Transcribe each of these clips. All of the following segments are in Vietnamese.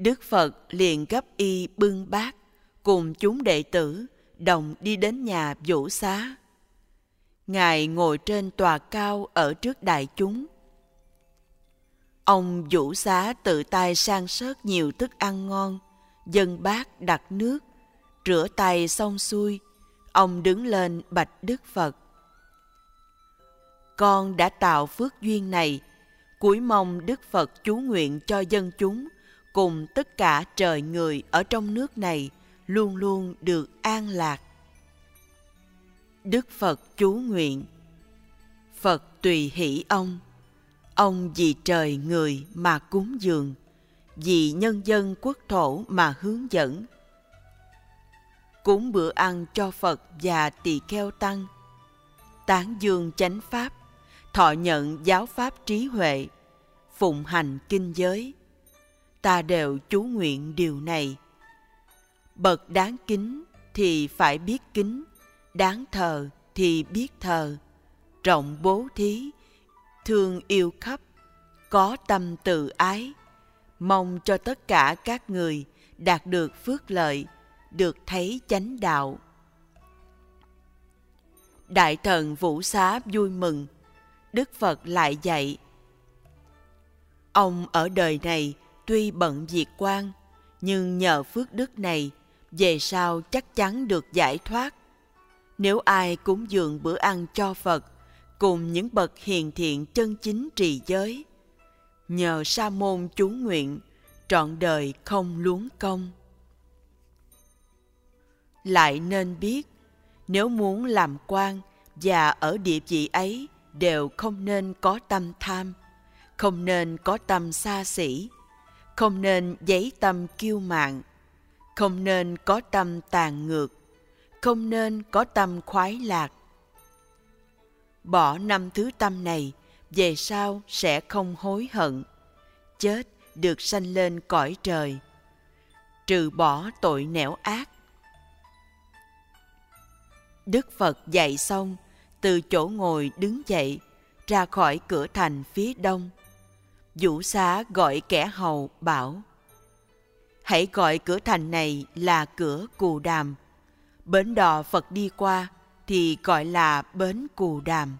Đức Phật liền gấp y bưng bát, cùng chúng đệ tử đồng đi đến nhà vũ xá. Ngài ngồi trên tòa cao ở trước đại chúng. Ông vũ xá tự tay sang sớt nhiều thức ăn ngon, dân bát đặt nước, rửa tay xong xuôi, ông đứng lên bạch Đức Phật. Con đã tạo phước duyên này, cuối mong Đức Phật chú nguyện cho dân chúng cùng tất cả trời người ở trong nước này luôn luôn được an lạc. Đức Phật chú nguyện. Phật tùy hỷ ông. Ông vì trời người mà cúng dường, Vì nhân dân quốc thổ mà hướng dẫn. Cúng bữa ăn cho Phật và tỳ kheo tăng. Tán dương chánh pháp, Thọ nhận giáo pháp trí huệ, Phụng hành kinh giới. Ta đều chú nguyện điều này. Bậc đáng kính thì phải biết kính, đáng thờ thì biết thờ. Rộng bố thí, thương yêu khắp, có tâm tự ái. Mong cho tất cả các người đạt được phước lợi, được thấy chánh đạo. Đại thần vũ xá vui mừng, đức phật lại dạy, ông ở đời này tuy bận việc quan nhưng nhờ phước đức này về sau chắc chắn được giải thoát nếu ai cúng dường bữa ăn cho Phật cùng những bậc hiền thiện chân chính trì giới, nhờ sa môn chú nguyện, trọn đời không luống công. Lại nên biết, nếu muốn làm quan và ở địa vị ấy đều không nên có tâm tham, không nên có tâm xa xỉ, không nên giấy tâm kiêu mạn, không nên có tâm tàn ngược, không nên có tâm khoái lạc. Bỏ năm thứ tâm này, về sau sẽ không hối hận. Chết được sanh lên cõi trời. Trừ bỏ tội nẻo ác. Đức Phật dạy xong, từ chỗ ngồi đứng dậy, ra khỏi cửa thành phía đông. Vũ xá gọi kẻ hầu bảo, Hãy gọi cửa thành này là cửa cù đàm bến đò Phật đi qua thì gọi là bến Cù Đàm.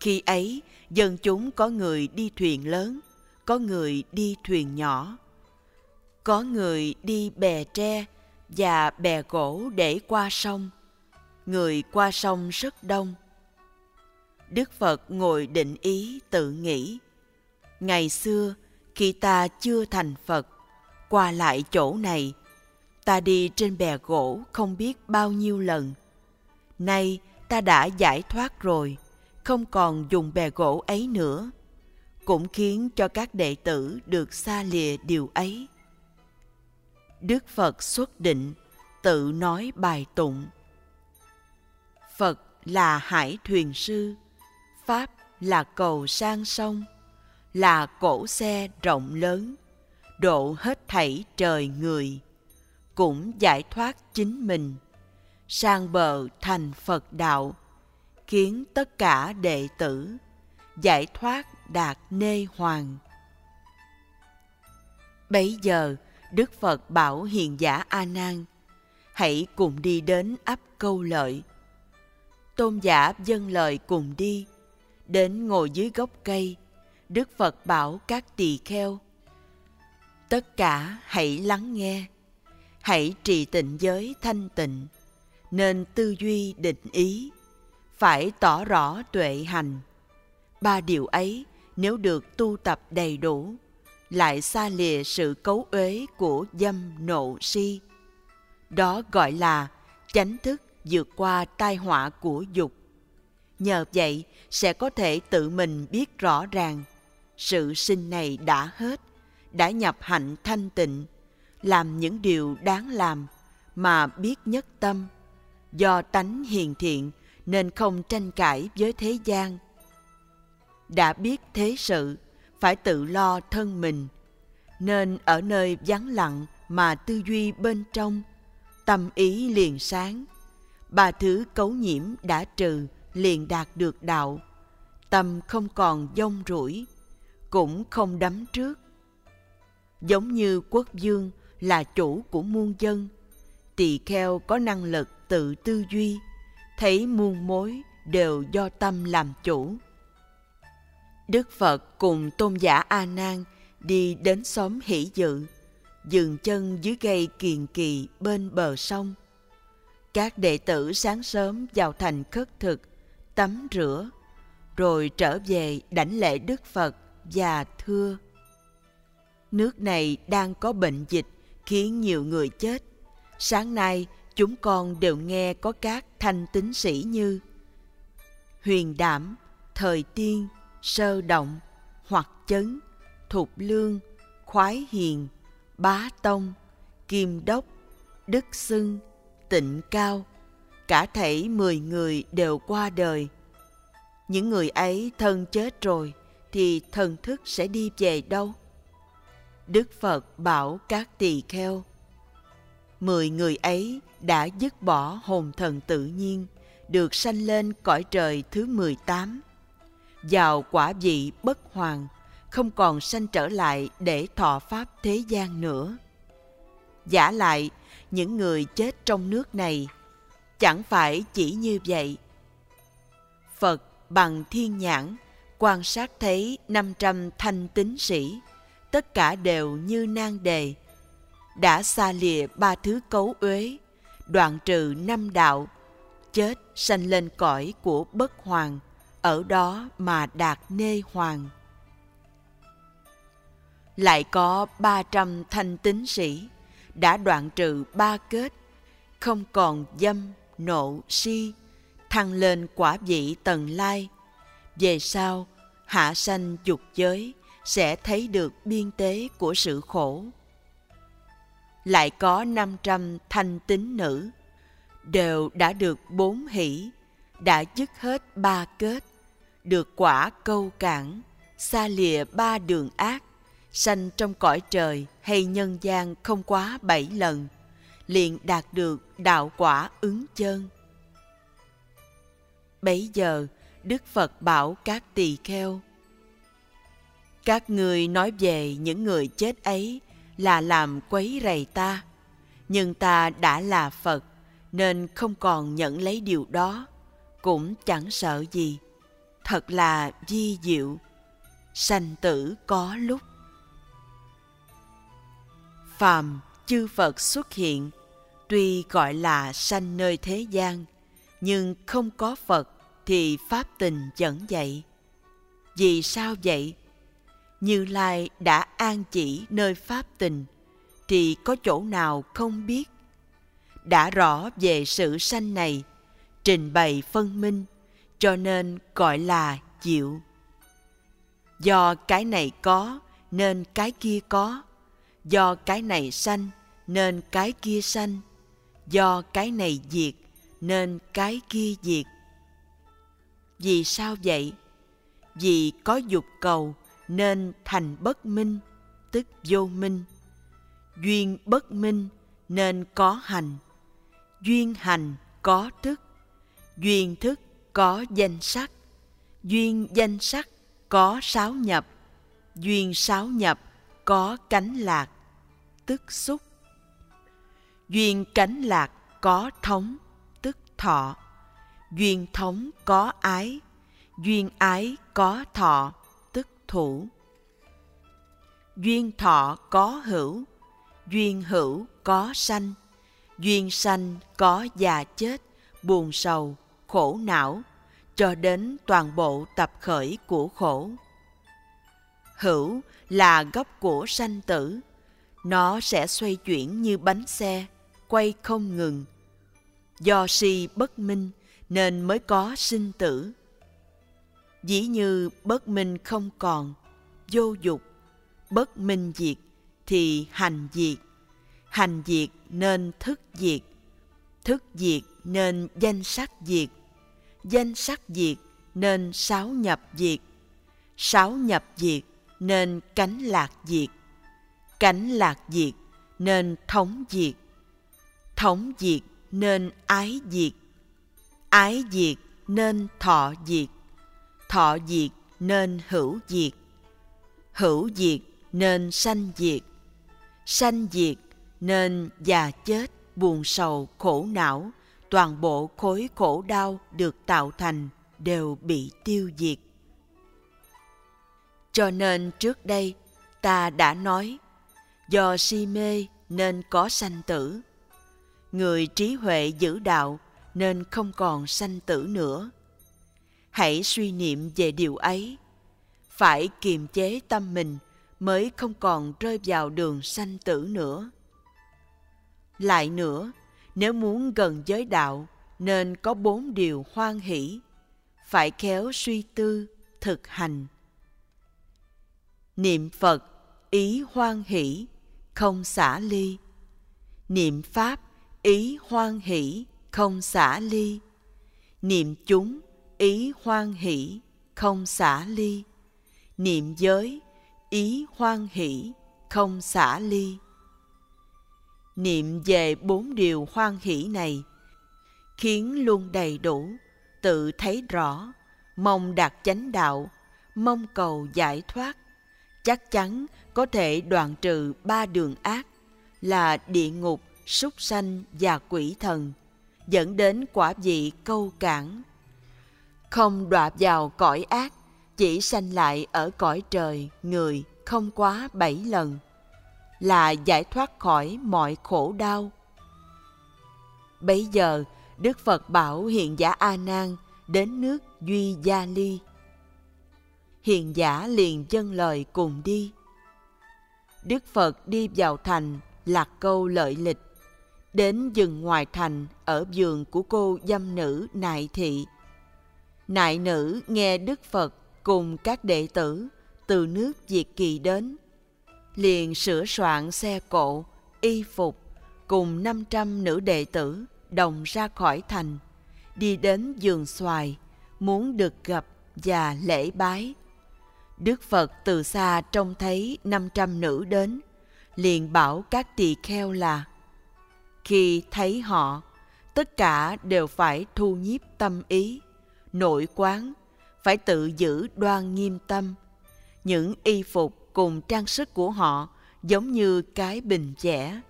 Khi ấy, dân chúng có người đi thuyền lớn, có người đi thuyền nhỏ, có người đi bè tre và bè gỗ để qua sông. Người qua sông rất đông. Đức Phật ngồi định ý tự nghĩ. Ngày xưa, khi ta chưa thành Phật, qua lại chỗ này ta đi trên bè gỗ không biết bao nhiêu lần. Nay ta đã giải thoát rồi không còn dùng bè gỗ ấy nữa cũng khiến cho các đệ tử được xa lìa điều ấy. Đức phật xuất định tự nói bài tụng. Phật là hải thuyền sư pháp là cầu sang sông là cổ xe rộng lớn, độ hết thảy trời người, cũng giải thoát chính mình, sang bờ thành phật đạo, khiến tất cả đệ tử giải thoát đạt nê hoàng bấy giờ, đức phật bảo hiền giả a nan, hãy cùng đi đến ấp câu lợi. Tôn giả dâng lời cùng đi, đến ngồi dưới gốc cây đức phật bảo các tỳ kheo, tất cả hãy lắng nghe, hãy trì tịnh giới thanh tịnh, nên tư duy định ý, phải tỏ rõ tuệ hành. Ba điều ấy nếu được tu tập đầy đủ, lại xa lìa sự cấu uế của dâm nộ si. Đó gọi là chánh thức vượt qua tai họa của dục. Nhờ vậy sẽ có thể tự mình biết rõ ràng sự sinh này đã hết, đã nhập hạnh thanh tịnh, làm những điều đáng làm mà biết nhất tâm. Do tánh hiền thiện nên không tranh cãi với thế gian. Đã biết thế sự, phải tự lo thân mình, nên ở nơi vắng lặng mà tư duy bên trong, tâm ý liền sáng. Ba thứ cấu nhiễm đã trừ liền đạt được đạo, tâm không còn dông rủi cũng không đắm trước. Giống như quốc dương là chủ của muôn dân, tỳ kheo có năng lực tự tư duy, thấy muôn mối đều do tâm làm chủ. Đức phật cùng tôn giả a nan đi đến xóm hỷ dự, dừng chân dưới cây kiền kỳ bên bờ sông. Các đệ tử sáng sớm vào thành khất thực, tắm rửa, rồi trở về đảnh lễ đức phật và thưa. Nước này đang có bệnh dịch, khiến nhiều người chết. Sáng nay, chúng con đều nghe có các thanh tín sĩ như huyền đảm, thời tiên, sơ động hoặc chấn, thục lương, khoái hiền, bá tông, kim đốc, đức xưng, tịnh cao. Cả thảy mười người đều qua đời. Những người ấy thân chết rồi thì thần thức sẽ đi về đâu? Đức phật bảo các tỳ kheo, mười người ấy đã dứt bỏ hồn thần tự nhiên, được sanh lên cõi trời thứ mười tám. Vào quả vị bất hoàng không còn sanh trở lại để thọ pháp thế gian nữa. Giả lại, những người chết trong nước này, chẳng phải chỉ như vậy. Phật bằng thiên nhãn quan sát thấy 500 thanh tín sĩ, tất cả đều như nan đề, đã xa lìa ba thứ cấu uế, đoạn trừ năm đạo, chết sanh lên cõi của bất hoàng, ở đó mà đạt nê hoàng. Lại có 300 thanh tín sĩ đã đoạn trừ ba kết, không còn dâm, nộ, si, thăng lên quả vị tần lai. Về sau, hạ sanh dục giới sẽ thấy được biên tế của sự khổ. Lại có 500 thanh tín nữ, đều đã được bốn hỷ, đã dứt hết ba kết, được quả câu cản, xa lìa ba đường ác, sanh trong cõi trời hay nhân gian không quá bảy lần, liền đạt được đạo quả ứng chân. Bấy giờ, Đức Phật bảo các tỳ kheo Các người nói về những người chết ấy là làm quấy rầy ta, nhưng ta đã là Phật nên không còn nhận lấy điều đó, cũng chẳng sợ gì. Thật là di diệu, sanh tử có lúc. Phàm chư Phật xuất hiện, tuy gọi là sanh nơi thế gian, nhưng không có Phật thì pháp tình dẫn dạy. Vì sao vậy? Như Lai đã an chỉ nơi pháp tình, thì có chỗ nào không biết? Đã rõ về sự sanh này, trình bày phân minh, cho nên gọi là diệu. Do cái này có, nên cái kia có. Do cái này sanh, nên cái kia sanh. Do cái này diệt, nên cái kia diệt vì sao vậy? Vì có dục cầu nên thành bất minh, tức vô minh. Duyên bất minh nên có hành. Duyên hành có thức. Duyên thức có danh sắc. Duyên danh sắc có sáu nhập. Duyên sáu nhập có cánh lạc, tức xúc. Duyên cánh lạc có thống, tức thọ duyên thống có ái, duyên ái có thọ, tức thủ. Duyên thọ có hữu, duyên hữu có sanh. Duyên sanh có già chết, buồn sầu, khổ não, cho đến toàn bộ tập khởi của khổ. Hữu là gốc của sanh tử. Nó sẽ xoay chuyển như bánh xe, quay không ngừng. Do si bất minh nên mới có sinh tử. Dĩ như bất minh không còn, vô dục, bất minh diệt thì hành diệt, hành diệt nên thức diệt, thức diệt nên danh sắc diệt, danh sắc diệt nên sáu nhập diệt, sáu nhập diệt nên cánh lạc diệt, cánh lạc diệt nên thống diệt, thống diệt nên ái diệt, ái diệt nên thọ diệt thọ diệt nên hữu diệt hữu diệt nên sanh diệt sanh diệt nên già chết, buồn sầu, khổ não, toàn bộ khối khổ đau được tạo thành đều bị tiêu diệt. Cho nên trước đây ta đã nói, do si mê nên có sanh tử. Người trí huệ giữ đạo nên không còn sanh tử nữa. Hãy suy niệm về điều ấy. Phải kiềm chế tâm mình mới không còn rơi vào đường sanh tử nữa. Lại nữa, nếu muốn gần giới đạo, nên có bốn điều hoan hỷ. Phải khéo suy tư, thực hành. Niệm phật, ý hoan hỷ, không xả ly. Niệm pháp, ý hoan hỷ không xả ly. Niệm chúng, ý hoan hỷ, không xả ly. Niệm giới, ý hoan hỷ, không xả ly. Niệm về bốn điều hoan hỷ này, khiến luôn đầy đủ, tự thấy rõ, mong đạt chánh đạo, mong cầu giải thoát. Chắc chắn có thể đoạn trừ ba đường ác là địa ngục, súc sanh và quỷ thần dẫn đến quả vị câu cản không đọa vào cõi ác, chỉ sanh lại ở cõi trời, người không quá bảy lần, là giải thoát khỏi mọi khổ đau. Bấy giờ, đức phật bảo hiện giả a nan đến nước duy gia ly. Hiền giả liền dâng lời cùng đi. Đức phật đi vào thành, lạc câu lợi lịch đến dừng ngoài thành ở giường của cô dâm nữ nại thị nại nữ nghe đức phật cùng các đệ tử từ nước Diệt Kỳ đến, liền sửa soạn xe cộ, y phục cùng 500 nữ đệ tử đồng ra khỏi thành, đi đến giường xoài, muốn được gặp và lễ bái. Đức Phật từ xa trông thấy 500 nữ đến, liền bảo các tỳ kheo là khi thấy họ, tất cả đều phải thu nhiếp tâm ý, nội quán, phải tự giữ đoan nghiêm tâm. Những y phục cùng trang sức của họ giống như cái bình chẻ.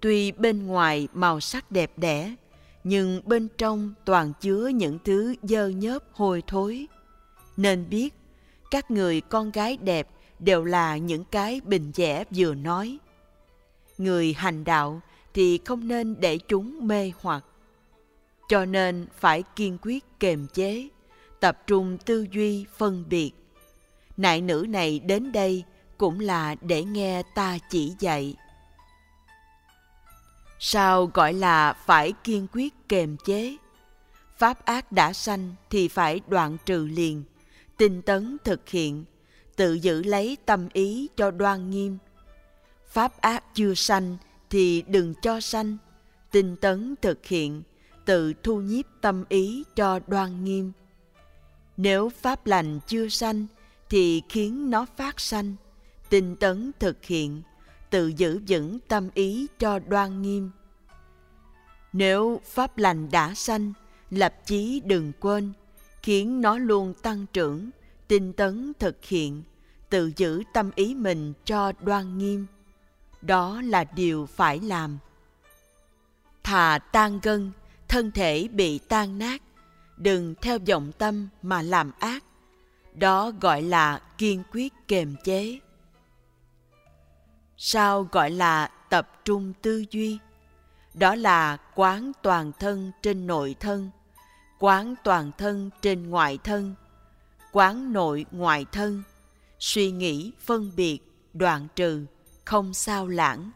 Tuy bên ngoài màu sắc đẹp đẽ, nhưng bên trong toàn chứa những thứ dơ nhớp hôi thối. Nên biết, các người con gái đẹp đều là những cái bình chẻ vừa nói. Người hành đạo thì không nên để chúng mê hoặc. Cho nên phải kiên quyết kềm chế, tập trung tư duy phân biệt. Nại nữ này đến đây cũng là để nghe ta chỉ dạy. Sao gọi là phải kiên quyết kềm chế? Pháp ác đã sanh thì phải đoạn trừ liền, tinh tấn thực hiện, tự giữ lấy tâm ý cho đoan nghiêm. Pháp ác chưa sanh thì đừng cho sanh, tinh tấn thực hiện, tự thu nhiếp tâm ý cho đoan nghiêm nếu pháp lành chưa sanh thì khiến nó phát sanh, tinh tấn thực hiện, tự giữ vững tâm ý cho đoan nghiêm. Nếu pháp lành đã sanh, lập chí đừng quên, khiến nó luôn tăng trưởng, tinh tấn thực hiện, tự giữ tâm ý mình cho đoan nghiêm. Đó là điều phải làm. Thà tan gân, thân thể bị tan nát, đừng theo vọng tâm mà làm ác. Đó gọi là kiên quyết kềm chế. Sao gọi là tập trung tư duy? Đó là quán toàn thân trên nội thân quán toàn thân trên ngoại thân quán nội ngoại thân suy nghĩ phân biệt đoạn trừ không sao lãng.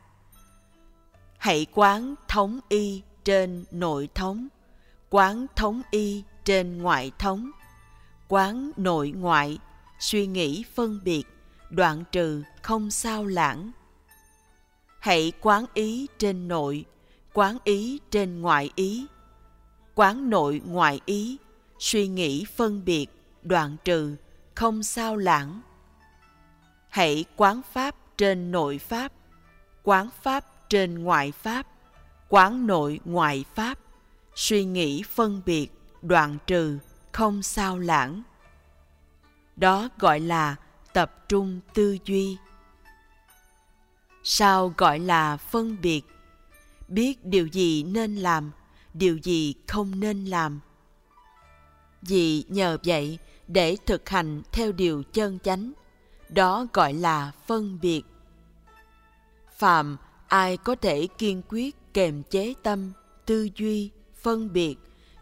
Hãy quán thống y trên nội thống, quán thống y trên ngoại thống. Quán nội ngoại, suy nghĩ phân biệt, đoạn trừ không sao lãng. Hãy quán ý trên nội, quán ý trên ngoại ý. Quán nội ngoại ý, suy nghĩ phân biệt, đoạn trừ không sao lãng. Hãy quán pháp trên nội pháp, quán pháp trên ngoại pháp, quán nội ngoại pháp. Suy nghĩ phân biệt, đoạn trừ, không sao lãng. Đó gọi là tập trung tư duy. Sao gọi là phân biệt? Biết điều gì nên làm, điều gì không nên làm. Vì nhờ vậy, để thực hành theo điều chân chánh đó gọi là phân biệt. Phàm, ai có thể kiên quyết kềm chế tâm, tư duy, phân biệt,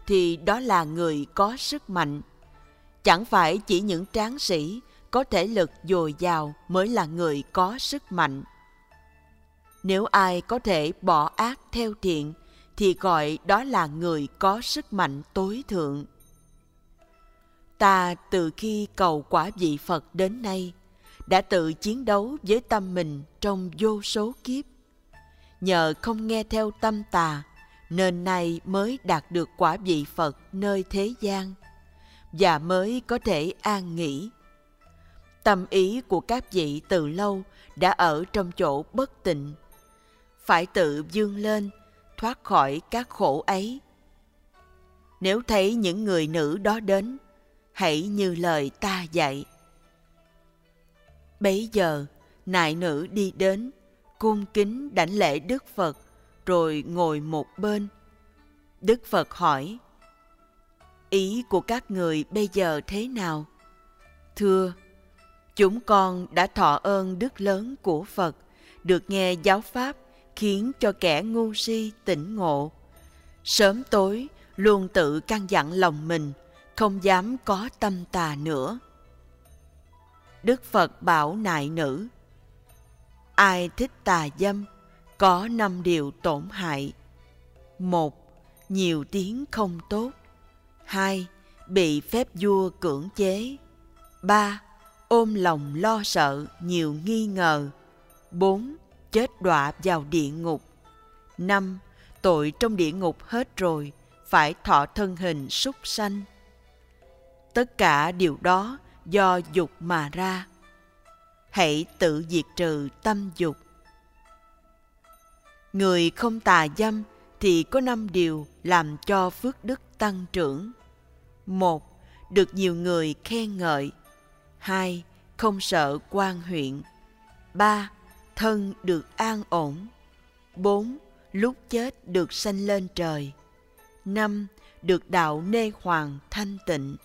thì đó là người có sức mạnh. Chẳng phải chỉ những tráng sĩ có thể lực dồi dào mới là người có sức mạnh. Nếu ai có thể bỏ ác theo thiện, thì gọi đó là người có sức mạnh tối thượng. Ta từ khi cầu quả vị phật đến nay đã tự chiến đấu với tâm mình trong vô số kiếp. Nhờ không nghe theo tâm tà nên nay mới đạt được quả vị phật nơi thế gian và mới có thể an nghỉ. Tâm ý của các vị từ lâu đã ở trong chỗ bất tịnh, phải tự dương lên, thoát khỏi các khổ ấy. Nếu thấy những người nữ đó đến, hãy như lời ta dạy bấy giờ, nại nữ đi đến, cung kính đảnh lễ đức phật, rồi ngồi một bên. Đức phật hỏi, ý của các người bây giờ thế nào? Thưa, chúng con đã thọ ơn đức lớn của phật, được nghe giáo pháp khiến cho kẻ ngu si tỉnh ngộ. Sớm tối, luôn tự căn dặn lòng mình, không dám có tâm tà nữa đức phật bảo nại nữ. Ai thích tà dâm, có năm điều tổn hại. Một, nhiều tiếng không tốt. Hai, bị phép vua cưỡng chế. Ba, ôm lòng lo sợ, nhiều nghi ngờ. Bốn, chết đọa vào địa ngục. Năm, tội trong địa ngục hết rồi, phải thọ thân hình súc sanh. Tất cả điều đó do dục mà ra. Hãy tự diệt trừ tâm dục. Người không tà dâm thì có năm điều làm cho phước đức tăng trưởng. Một, được nhiều người khen ngợi. Hai, không sợ quan huyện. Ba, thân được an ổn. Bốn, lúc chết được sanh lên trời. Năm, được đạo nê hoàng thanh tịnh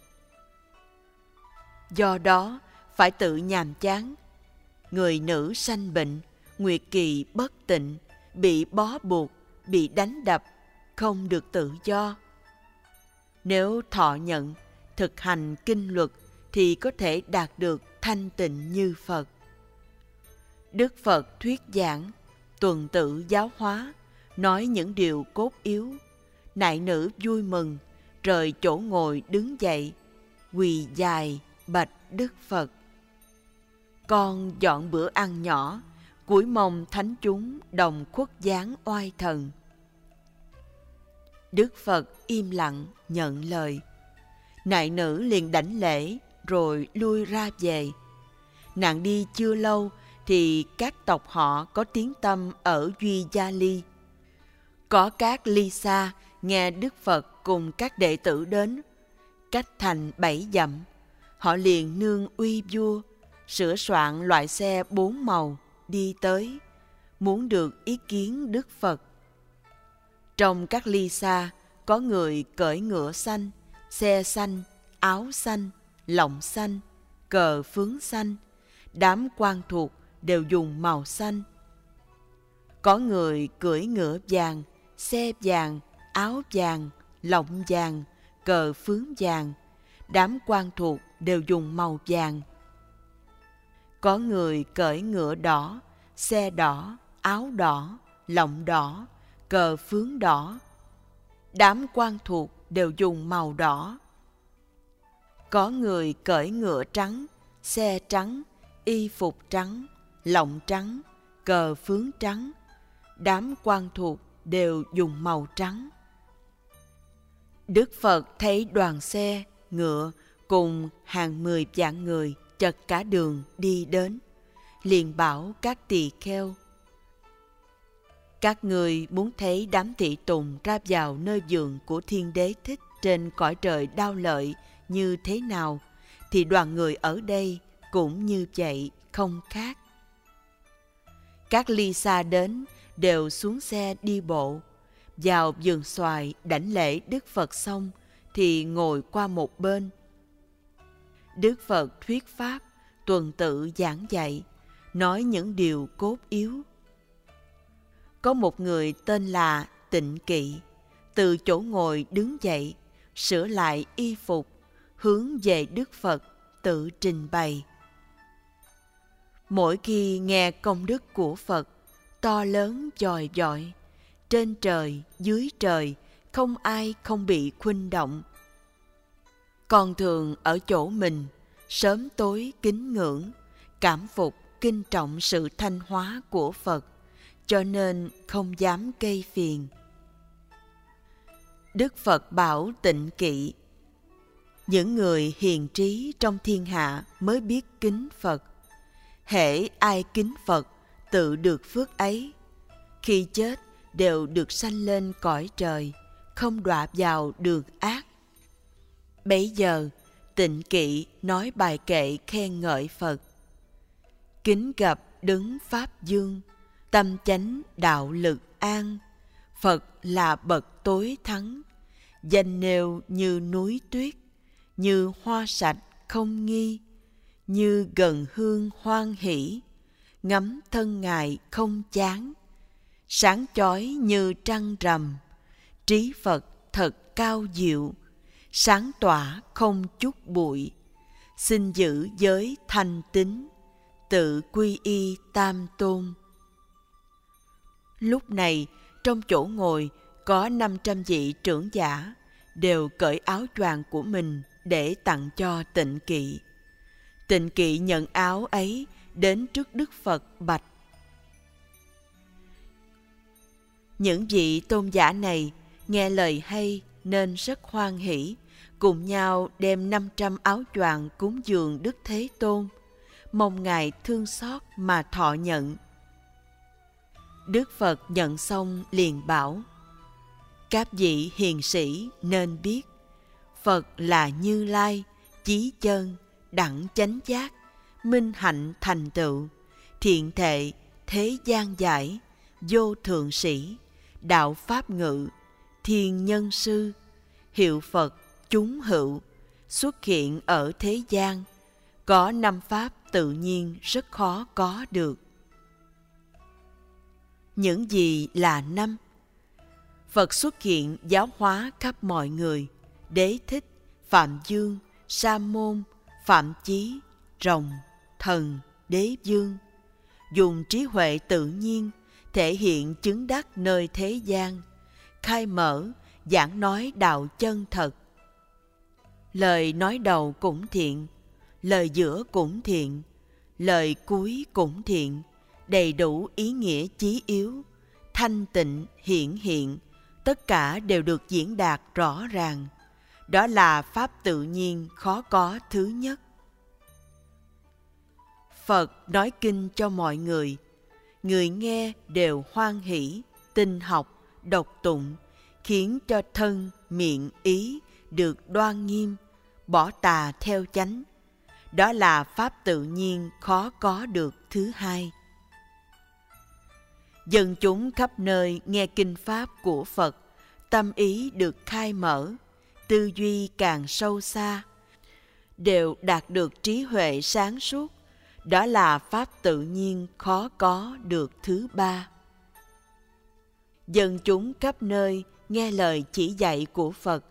do đó, phải tự nhàm chán. Người nữ sanh bệnh, nguyệt kỳ bất tịnh, bị bó buộc, bị đánh đập, không được tự do. Nếu thọ nhận, thực hành kinh luật thì có thể đạt được thanh tịnh như phật. Đức phật thuyết giảng, tuần tự giáo hóa, nói những điều cốt yếu. Nại nữ vui mừng, rời chỗ ngồi đứng dậy, quỳ dài bạch đức phật. Con dọn bữa ăn nhỏ, cuối mong thánh chúng đồng khuất dáng oai thần. Đức phật im lặng nhận lời. Nại nữ liền đảnh lễ, rồi lui ra về. Nàng đi chưa lâu thì các tộc họ có tiếng tâm ở duy gia ly. Có các ly xa nghe đức phật cùng các đệ tử đến, cách thành bảy dặm họ liền nương uy vua, sửa soạn loại xe bốn màu, đi tới, muốn được ý kiến đức phật. Trong các ly xa, có người cởi ngựa xanh, xe xanh, áo xanh, lọng xanh, cờ phướng xanh, đám quan thuộc đều dùng màu xanh. Có người cưỡi ngựa vàng, xe vàng, áo vàng, lọng vàng, cờ phướng vàng, đám quan thuộc đều dùng màu vàng. Có người cởi ngựa đỏ, xe đỏ, áo đỏ, lọng đỏ, cờ phướng đỏ. Đám quan thuộc đều dùng màu đỏ. Có người cởi ngựa trắng, xe trắng, y phục trắng, lọng trắng, cờ phướng trắng. Đám quan thuộc đều dùng màu trắng. Đức phật thấy đoàn xe, ngựa cùng hàng mười vạn người chật cả đường đi đến liền bảo các tỳ kheo, các người muốn thấy đám thị tùng ra vào nơi giường của thiên đế thích trên cõi trời đau lợi như thế nào, thì đoàn người ở đây cũng như vậy không khác Các ly xa đến đều xuống xe đi bộ. Vào vườn xoài đảnh lễ Đức Phật xong thì ngồi qua một bên. Đức Phật thuyết pháp, tuần tự giảng dạy, nói những điều cốt yếu. Có một người tên là Tịnh Kỵ, từ chỗ ngồi đứng dậy, sửa lại y phục, hướng về Đức Phật tự trình bày. Mỗi khi nghe công đức của Phật to lớn dòi dọi, trên trời, dưới trời, không ai không bị khuynh động con thường ở chỗ mình, sớm tối kính ngưỡng, cảm phục kinh trọng sự thanh hóa của Phật, cho nên không dám gây phiền. Đức Phật bảo tịnh kỵ, những người hiền trí trong thiên hạ mới biết kính Phật. Hễ ai kính Phật, tự được phước ấy. Khi chết, đều được sanh lên cõi trời, không đọa vào đường ác. Bấy giờ, tịnh kỵ nói bài kệ khen ngợi Phật. Kính gặp đứng Pháp Dương, tâm chánh đạo lực an, Phật là bậc tối thắng, danh nêu như núi tuyết, như hoa sạch không nghi, như gần hương hoan hỷ, ngắm thân ngài không chán, sáng chói như trăng rằm, trí Phật thật cao diệu, sáng tỏa không chút bụi, xin giữ giới thanh tín, tự quy y tam tôn. Lúc này, trong chỗ ngồi có 500 vị trưởng giả đều cởi áo choàng của mình để tặng cho tịnh kỵ. Tịnh kỵ nhận áo ấy đến trước Đức Phật bạch. Những vị tôn giả này nghe lời hay nên rất hoan hỷ, cùng nhau đem 500 áo choàng cúng dường Đức Thế Tôn, mong Ngài thương xót mà thọ nhận. Đức Phật nhận xong liền bảo, các vị hiền sĩ nên biết, Phật là Như Lai, chí chân, đẳng chánh giác, minh hạnh thành tựu, thiện thệ, thế gian giải, vô thượng sĩ, đạo pháp ngự, thiên nhân sư, hiệu Phật chúng hữu, xuất hiện ở thế gian, có năm pháp tự nhiên rất khó có được. Những gì là năm? Phật xuất hiện giáo hóa khắp mọi người, đế thích, phạm dương, sa môn, phạm chí, rồng, thần, đế dương, dùng trí huệ tự nhiên thể hiện chứng đắc nơi thế gian, khai mở, giảng nói đạo chân thật. Lời nói đầu cũng thiện, lời giữa cũng thiện, lời cuối cũng thiện, đầy đủ ý nghĩa chí yếu, thanh tịnh hiển hiện, tất cả đều được diễn đạt rõ ràng. Đó là pháp tự nhiên khó có thứ nhất. Phật nói kinh cho mọi người, người nghe đều hoan hỷ, tinh học, độc tụng, khiến cho thân, miệng, ý được đoan nghiêm, bỏ tà theo chánh. Đó là pháp tự nhiên khó có được thứ hai. Dân chúng khắp nơi nghe kinh pháp của Phật, tâm ý được khai mở, tư duy càng sâu xa, đều đạt được trí huệ sáng suốt, đó là pháp tự nhiên khó có được thứ ba dân chúng khắp nơi nghe lời chỉ dạy của phật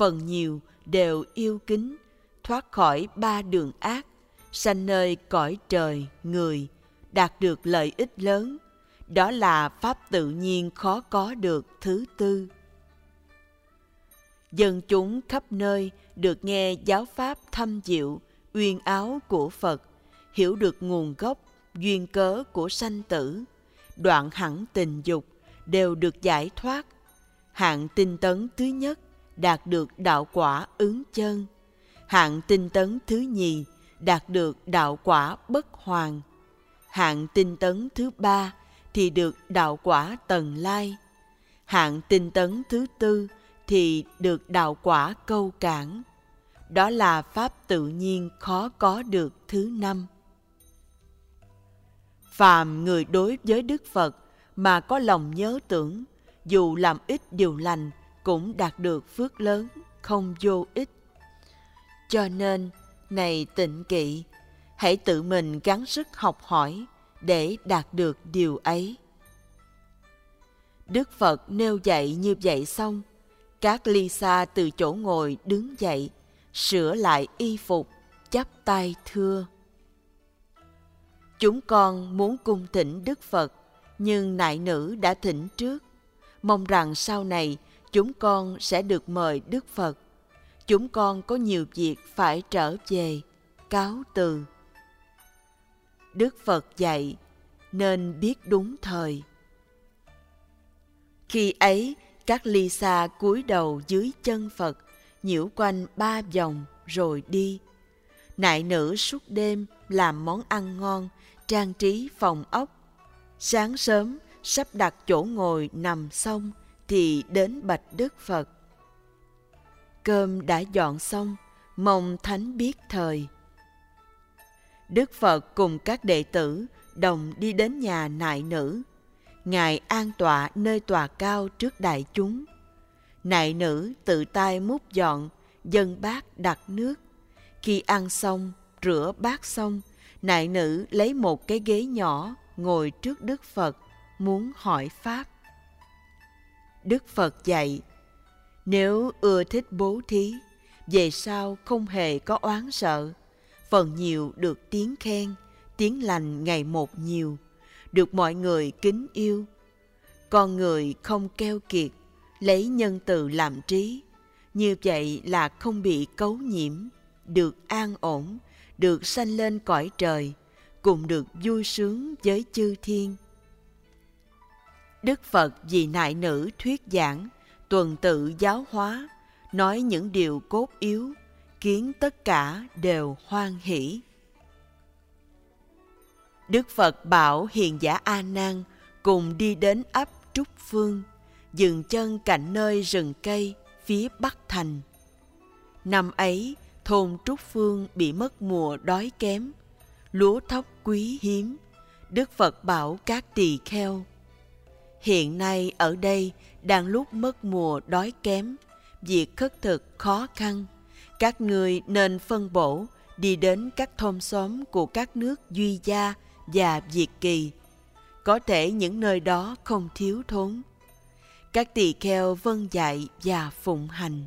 phần nhiều đều yêu kính thoát khỏi ba đường ác sanh nơi cõi trời người đạt được lợi ích lớn. Đó là pháp tự nhiên khó có được thứ tư. Dân chúng khắp nơi được nghe giáo pháp thâm diệu uyên áo của phật hiểu được nguồn gốc, duyên cớ của sanh tử, đoạn hẳn tình dục đều được giải thoát. Hạng tinh tấn thứ nhất đạt được đạo quả ứng chân. Hạng tinh tấn thứ nhì đạt được đạo quả bất hoàng. Hạng tinh tấn thứ ba thì được đạo quả tần lai. Hạng tinh tấn thứ tư thì được đạo quả câu cản. Đó là pháp tự nhiên khó có được thứ năm. phàm người đối với Đức Phật mà có lòng nhớ tưởng, dù làm ít điều lành cũng đạt được phước lớn, không vô ích. Cho nên, này tịnh kỵ, hãy tự mình gắng sức học hỏi để đạt được điều ấy. Đức Phật nêu dạy như vậy xong, các ly sa từ chỗ ngồi đứng dậy, sửa lại y phục, chắp tay thưa. Chúng con muốn cung thỉnh Đức Phật, nhưng nại nữ đã thỉnh trước. Mong rằng sau này chúng con sẽ được mời Đức Phật. Chúng con có nhiều việc phải trở về, cáo từ. Đức Phật dạy, nên biết đúng thời. Khi ấy, các ly xa cúi đầu dưới chân Phật, nhiễu quanh ba vòng rồi đi. Nại nữ suốt đêm làm món ăn ngon, trang trí phòng ốc. Sáng sớm, sắp đặt chỗ ngồi nằm xong thì đến bạch Đức Phật. Cơm đã dọn xong, mong Thánh biết thời. Đức Phật cùng các đệ tử đồng đi đến nhà nại nữ. Ngài an tọa nơi tòa cao trước đại chúng. Nại nữ tự tay múc dọn, dân bát đặt nước. Khi ăn xong, rửa bát xong, nại nữ lấy một cái ghế nhỏ ngồi trước Đức Phật, muốn hỏi Pháp. Đức Phật dạy, nếu ưa thích bố thí, về sau không hề có oán sợ, phần nhiều được tiếng khen, tiếng lành ngày một nhiều, được mọi người kính yêu. Con người không keo kiệt, lấy nhân từ làm trí, như vậy là không bị cấu nhiễm, được an ổn, được sanh lên cõi trời, cùng được vui sướng với chư thiên. Đức Phật vì nại nữ thuyết giảng, tuần tự giáo hóa, nói những điều cốt yếu, khiến tất cả đều hoan hỷ. Đức Phật bảo hiền giả A Nan cùng đi đến ấp Trúc Phương, dừng chân cạnh nơi rừng cây phía bắc thành. Năm ấy, thôn Trúc Phương bị mất mùa đói kém, lúa thóc quý hiếm. Đức Phật bảo các tỳ kheo. Hiện nay ở đây đang lúc mất mùa đói kém, việc khất thực khó khăn. Các người nên phân bổ đi đến các thôn xóm của các nước Duy Gia và Việt Kỳ. Có thể những nơi đó không thiếu thốn. Các tỳ kheo vân dạy và phụng hành.